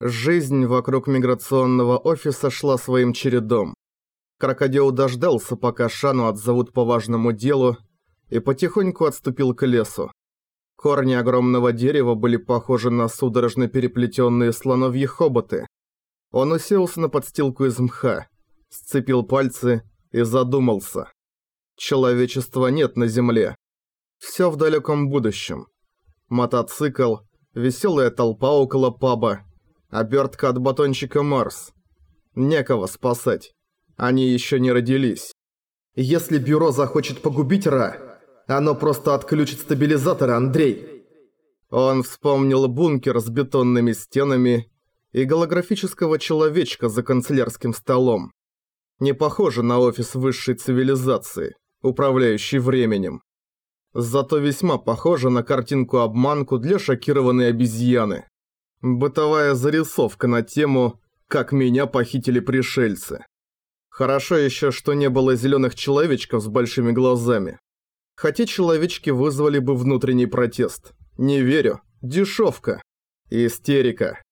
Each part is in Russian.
Жизнь вокруг миграционного офиса шла своим чередом. Крокодил дождался, пока Шану отзовут по важному делу, и потихоньку отступил к лесу. Корни огромного дерева были похожи на судорожно переплетенные слоновьи хоботы. Он уселся на подстилку из мха, сцепил пальцы и задумался. Человечества нет на земле. Все в далеком будущем. Мотоцикл, веселая толпа около паба, обертка от батончика Марс. Некого спасать. Они еще не родились. Если бюро захочет погубить Ра, оно просто отключит стабилизаторы, Андрей. Он вспомнил бункер с бетонными стенами и голографического человечка за канцелярским столом. Не похоже на офис высшей цивилизации, управляющий временем. Зато весьма похоже на картинку-обманку для шокированной обезьяны. Бытовая зарисовка на тему «Как меня похитили пришельцы». Хорошо еще, что не было зеленых человечков с большими глазами. Хотя человечки вызвали бы внутренний протест. Не верю. Дешевка. Истерика.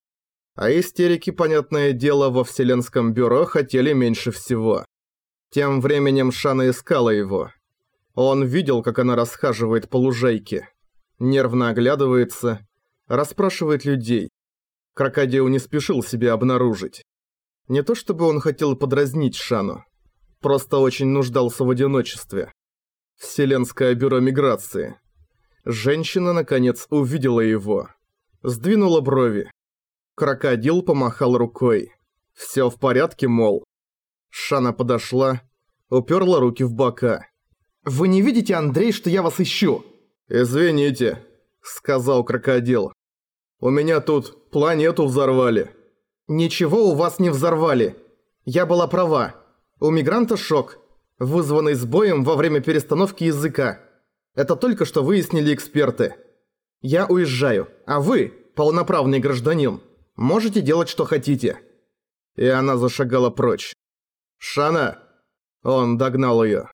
А истерики, понятное дело, во Вселенском бюро хотели меньше всего. Тем временем Шана искала его. Он видел, как она расхаживает по лужайке. Нервно оглядывается, расспрашивает людей. Крокодил не спешил себя обнаружить. Не то чтобы он хотел подразнить Шану, просто очень нуждался в одиночестве. Вселенское бюро миграции. Женщина, наконец, увидела его. Сдвинула брови. Крокодил помахал рукой. «Всё в порядке, мол». Шана подошла, уперла руки в бока. «Вы не видите, Андрей, что я вас ищу?» «Извините», — сказал крокодил. «У меня тут планету взорвали». «Ничего у вас не взорвали. Я была права. У мигранта шок, вызванный сбоем во время перестановки языка. Это только что выяснили эксперты. Я уезжаю, а вы, полноправный гражданин, можете делать что хотите». И она зашагала прочь. «Шана!» Он догнал её.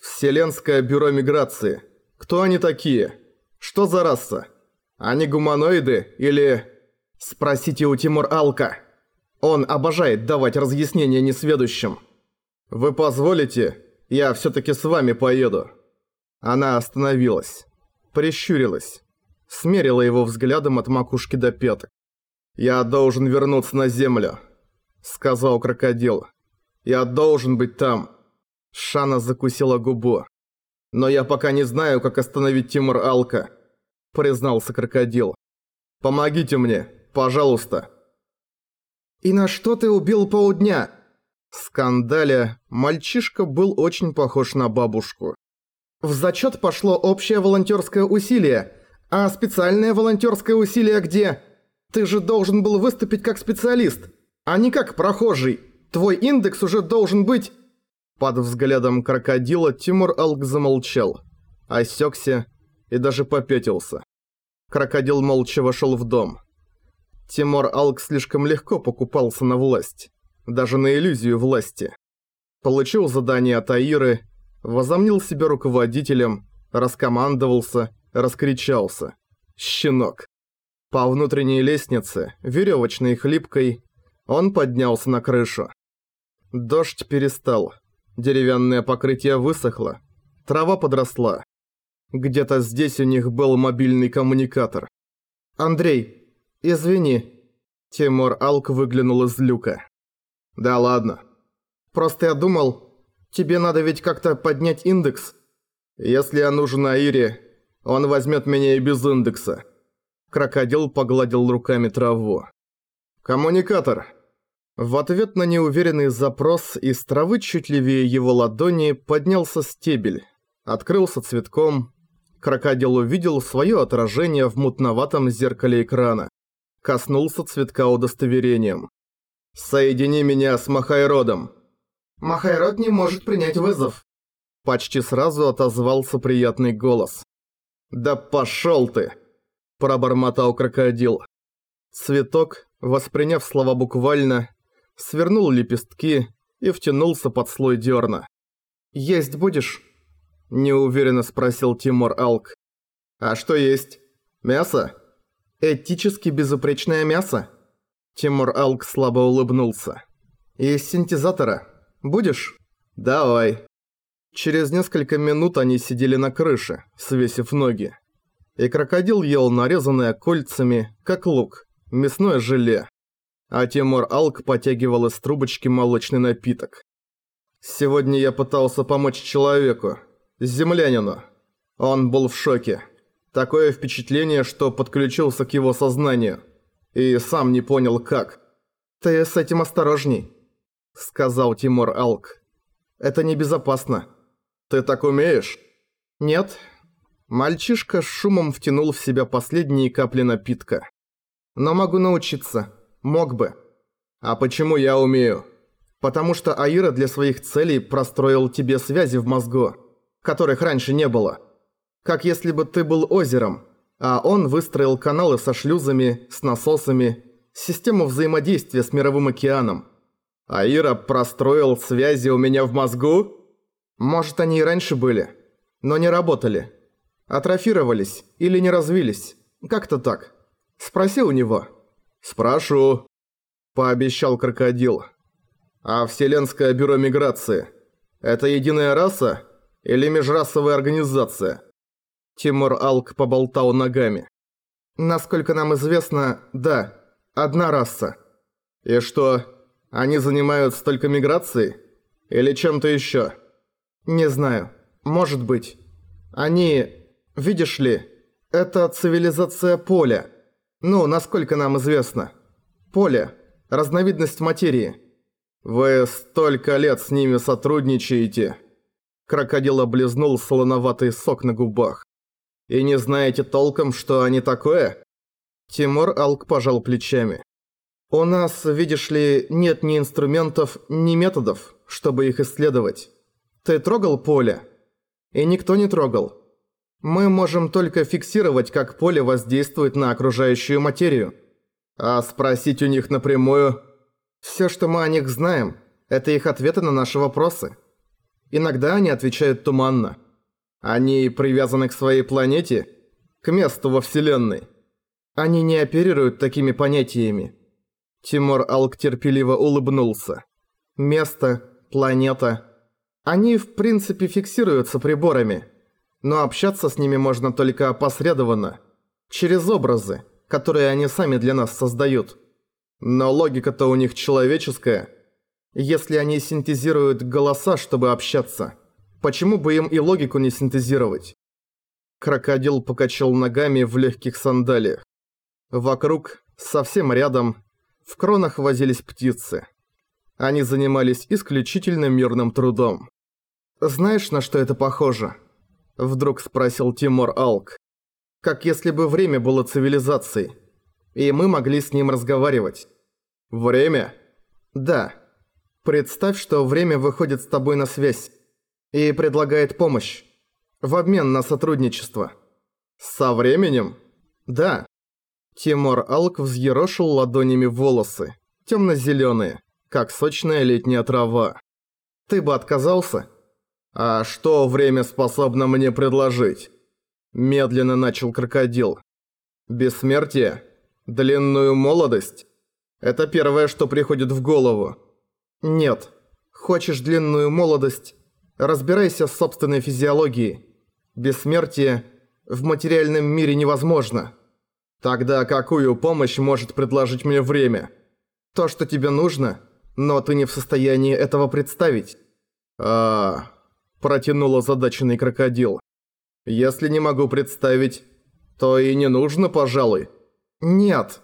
«Вселенское бюро миграции. Кто они такие? Что за раса? Они гуманоиды или...» Спросите у Тимур Алка. Он обожает давать разъяснения несведущим. Вы позволите? Я всё-таки с вами поеду. Она остановилась. Прищурилась. Смерила его взглядом от макушки до пяток. «Я должен вернуться на землю», — сказал крокодил. «Я должен быть там». Шана закусила губу. «Но я пока не знаю, как остановить Тимур Алка», — признался крокодил. «Помогите мне, Пожалуйста». «И на что ты убил полдня?» Скандаля, мальчишка был очень похож на бабушку. «В зачет пошло общее волонтерское усилие, а специальное волонтерское усилие где? Ты же должен был выступить как специалист, а не как прохожий. Твой индекс уже должен быть...» Под взглядом крокодила Тимур Алк замолчал, осекся и даже попятился. Крокодил молча вошел в дом. Тимур Алк слишком легко покупался на власть, даже на иллюзию власти. Получил задание от Аиры, возомнил себя руководителем, раскомандовался, раскричался. Щенок. По внутренней лестнице, веревочной и хлипкой, он поднялся на крышу. Дождь перестал, деревянное покрытие высохло, трава подросла. Где-то здесь у них был мобильный коммуникатор. «Андрей, «Извини». Тимур Алк выглянул из люка. «Да ладно. Просто я думал, тебе надо ведь как-то поднять индекс. Если я нужен Аире, он возьмет меня и без индекса». Крокодил погладил руками траву. «Коммуникатор». В ответ на неуверенный запрос из травы чуть левее его ладони поднялся стебель. Открылся цветком. Крокодил увидел свое отражение в мутноватом зеркале экрана коснулся цветка удостоверением. «Соедини меня с Махайродом». «Махайрод не может принять вызов». Почти сразу отозвался приятный голос. «Да пошёл ты!» – пробормотал крокодил. Цветок, восприняв слова буквально, свернул лепестки и втянулся под слой дерна. «Есть будешь?» – неуверенно спросил Тимур Алк. «А что есть? Мясо?» Этически безупречное мясо. Тимур Алк слабо улыбнулся. «Из синтезатора. Будешь?» «Давай». Через несколько минут они сидели на крыше, свесив ноги. И крокодил ел нарезанное кольцами, как лук, мясное желе. А Тимур Алк потягивал из трубочки молочный напиток. «Сегодня я пытался помочь человеку, землянину. Он был в шоке. Такое впечатление, что подключился к его сознанию. И сам не понял как. «Ты с этим осторожней», — сказал Тимур Алк. «Это небезопасно». «Ты так умеешь?» «Нет». Мальчишка с шумом втянул в себя последние капли напитка. «Но могу научиться. Мог бы». «А почему я умею?» «Потому что Аира для своих целей простроил тебе связи в мозгу, которых раньше не было». Как если бы ты был озером, а он выстроил каналы со шлюзами, с насосами, систему взаимодействия с мировым океаном. А Ира простроил связи у меня в мозгу? Может, они и раньше были, но не работали. Атрофировались или не развились. Как-то так. Спроси у него. Спрошу. Пообещал крокодил. А Вселенское бюро миграции – это единая раса или межрасовая организация? Тимур Алк поболтал ногами. «Насколько нам известно, да, одна раса». «И что, они занимаются только миграцией? Или чем-то еще?» «Не знаю. Может быть. Они... Видишь ли, это цивилизация поля. Ну, насколько нам известно. Поле. Разновидность материи». «Вы столько лет с ними сотрудничаете». Крокодил облизнул солоноватый сок на губах. И не знаете толком, что они такое?» Тимур Алк пожал плечами. «У нас, видишь ли, нет ни инструментов, ни методов, чтобы их исследовать. Ты трогал поле?» И никто не трогал. Мы можем только фиксировать, как поле воздействует на окружающую материю. А спросить у них напрямую... Все, что мы о них знаем, это их ответы на наши вопросы. Иногда они отвечают туманно. Они привязаны к своей планете? К месту во Вселенной? Они не оперируют такими понятиями. Тимур Алк терпеливо улыбнулся. Место, планета. Они в принципе фиксируются приборами. Но общаться с ними можно только опосредованно. Через образы, которые они сами для нас создают. Но логика-то у них человеческая. Если они синтезируют голоса, чтобы общаться – Почему бы им и логику не синтезировать? Крокодил покачал ногами в легких сандалиях. Вокруг, совсем рядом, в кронах возились птицы. Они занимались исключительно мирным трудом. «Знаешь, на что это похоже?» Вдруг спросил Тимур Алк. «Как если бы время было цивилизацией, и мы могли с ним разговаривать». «Время?» «Да. Представь, что время выходит с тобой на связь и предлагает помощь. В обмен на сотрудничество. Со временем? Да. Тимур Алк взъерошил ладонями волосы, темно-зеленые, как сочная летняя трава. Ты бы отказался? А что время способно мне предложить? Медленно начал крокодил. Бессмертие? Длинную молодость? Это первое, что приходит в голову. Нет. Хочешь длинную молодость? Разбирайся с собственной физиологией. Бессмертие в материальном мире невозможно. Тогда какую помощь может предложить мне время? То, что тебе нужно, но ты не в состоянии этого представить. а, -а, -а протянул озадаченный крокодил. Если не могу представить, то и не нужно, пожалуй. Нет.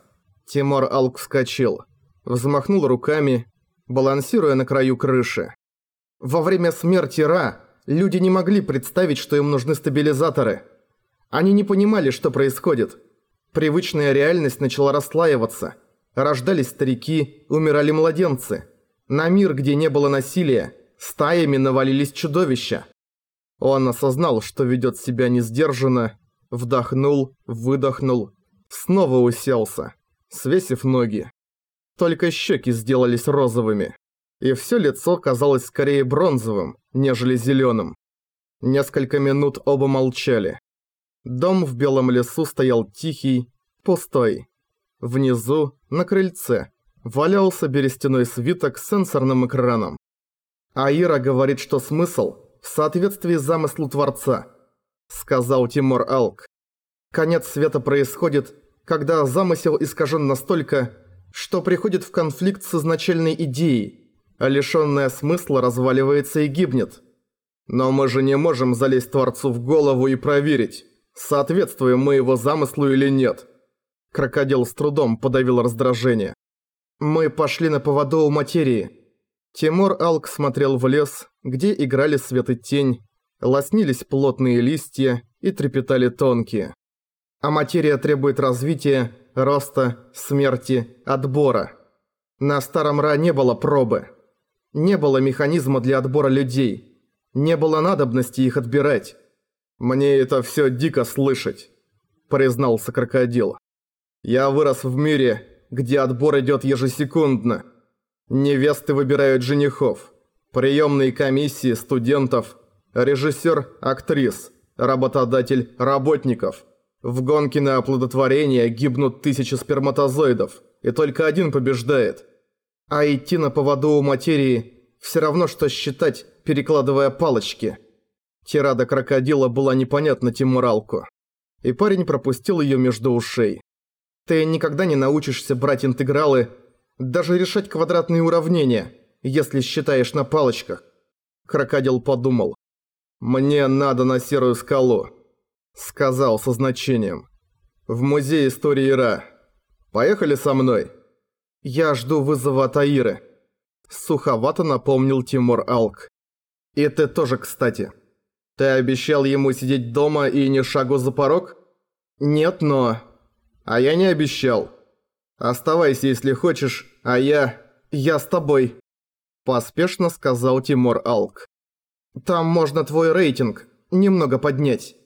Тимур Алк вскочил, взмахнул руками, балансируя на краю крыши. Во время смерти Ра люди не могли представить, что им нужны стабилизаторы. Они не понимали, что происходит. Привычная реальность начала расслаиваться. Рождались старики, умирали младенцы. На мир, где не было насилия, стаями навалились чудовища. Он осознал, что ведет себя несдержанно, вдохнул, выдохнул, снова уселся, свесив ноги. Только щеки сделались розовыми и все лицо казалось скорее бронзовым, нежели зеленым. Несколько минут оба молчали. Дом в белом лесу стоял тихий, пустой. Внизу, на крыльце, валялся берестяной свиток с сенсорным экраном. «Аира говорит, что смысл в соответствии с замыслу Творца», — сказал Тимур Алк. «Конец света происходит, когда замысел искажен настолько, что приходит в конфликт с изначальной идеей, а лишённая смысла разваливается и гибнет. Но мы же не можем залезть Творцу в голову и проверить, соответствуем мы его замыслу или нет». Крокодил с трудом подавил раздражение. «Мы пошли на поводу у материи». Тимур Алк смотрел в лес, где играли свет и тень, лоснились плотные листья и трепетали тонкие. А материя требует развития, роста, смерти, отбора. На Старом Ра не было пробы. Не было механизма для отбора людей. Не было надобности их отбирать. «Мне это все дико слышать», – признался крокодил. «Я вырос в мире, где отбор идет ежесекундно. Невесты выбирают женихов, приемные комиссии студентов, режиссер – актрис, работодатель – работников. В гонке на оплодотворение гибнут тысячи сперматозоидов, и только один побеждает. А идти на поводу у материи – все равно, что считать, перекладывая палочки. Тирада крокодила была непонятна Тимуралку, и парень пропустил ее между ушей. Ты никогда не научишься брать интегралы даже решать квадратные уравнения, если считаешь на палочках. Крокодил подумал. «Мне надо на серую скалу», — сказал со значением. «В музей истории Ира. Поехали со мной?» «Я жду вызова от Аиры», — суховато напомнил Тимур Алк. «И ты тоже, кстати. Ты обещал ему сидеть дома и не шагу за порог?» «Нет, но...» «А я не обещал». «Оставайся, если хочешь, а я... я с тобой», – поспешно сказал Тимур Алк. «Там можно твой рейтинг немного поднять».